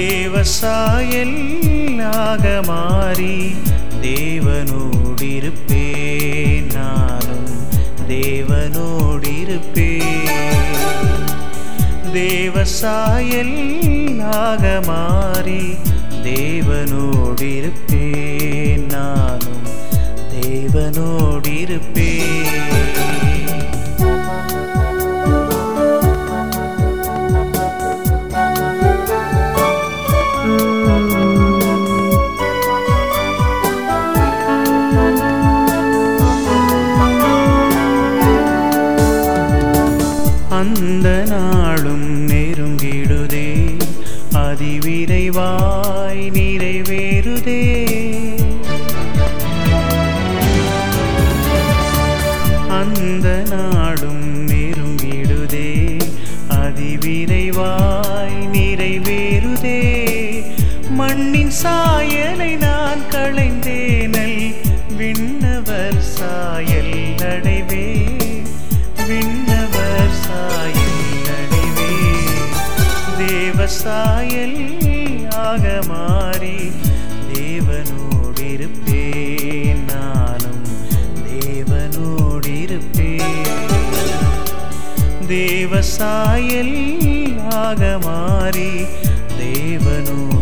தேவசாயல்லாக மாறி தேவனோடிருப்பேன் நானும். தேவனோடிருப்பேன். தேவசாயல்லாக மாறி தேவனோடிருப்பேன் நானும். தேவனோடிருப்பேன். அந்த நாளும் நெருங்கிடுதே. அதிவிரைவாய் நிறைவேறுதே. அந்த நாளும் நெருங்கிடுதே. அதிவிரைவாய் நிறைவேறுதே. மண்ணின் சாயலை நான் களைந்தேனல். விண்ணவர் சாயல் அடைவே. விண்ணவர் சாயல் ஆக மாறி தேவனோடிருப்பேன் நானும். தேவனோடிருப்பேன். தேவ சாயல் ஆக மாறி தேவனோடிருப்பேன்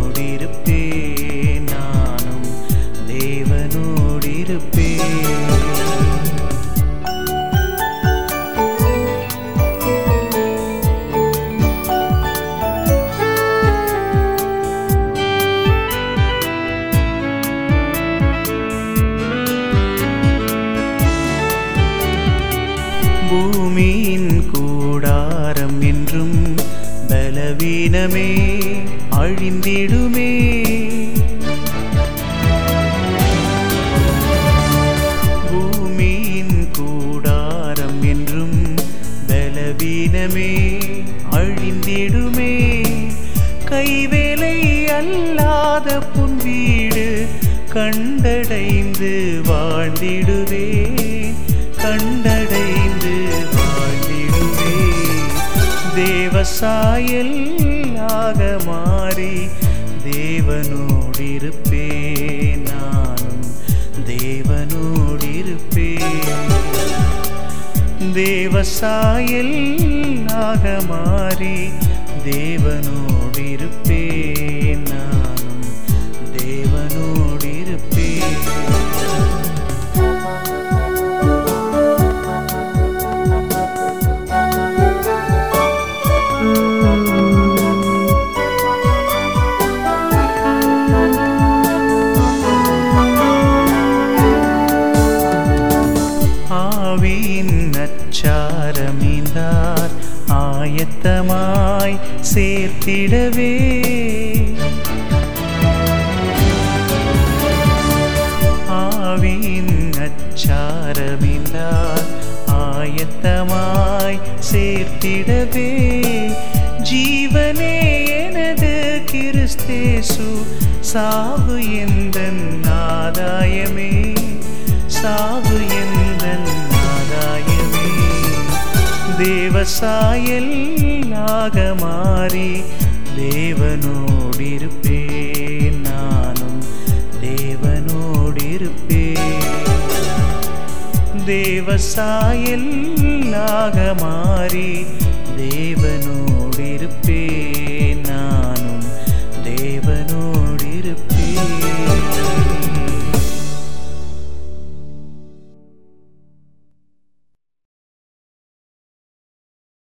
பலவீனமே அழிந்திடுமே. பூமியின் கூடாரம் என்றும் பலவீனமே அழிந்திடுமே. கைவேலை அல்லாத புன் வீடு கண்டடைந்து வாழ்ந்திடுவே. கண்ட தேவசாயல் ஆக மாறி தேவனோடிருப்பேன் நானும். தேவனோடிருப்பேன். தேவசாயல் ஆக மாறி தேவனோடிருப்பேன் நித்தமாய் சேர்த்திடவே. ஆவின் நச்சாரமீந்தார் ஆயத்தமாய் சேர்த்திடவே. ஜீவனே எனது கிறிஸ்தேசு சாவு எந்த ஆதாயமே. சாவு எந்த தேவசாயல் மாறி தேவனோடிருப்பேன். நானும் தேவனோடிருப்பேன். தேவசாயல் மாறி தேவனோடிருப்பேன்.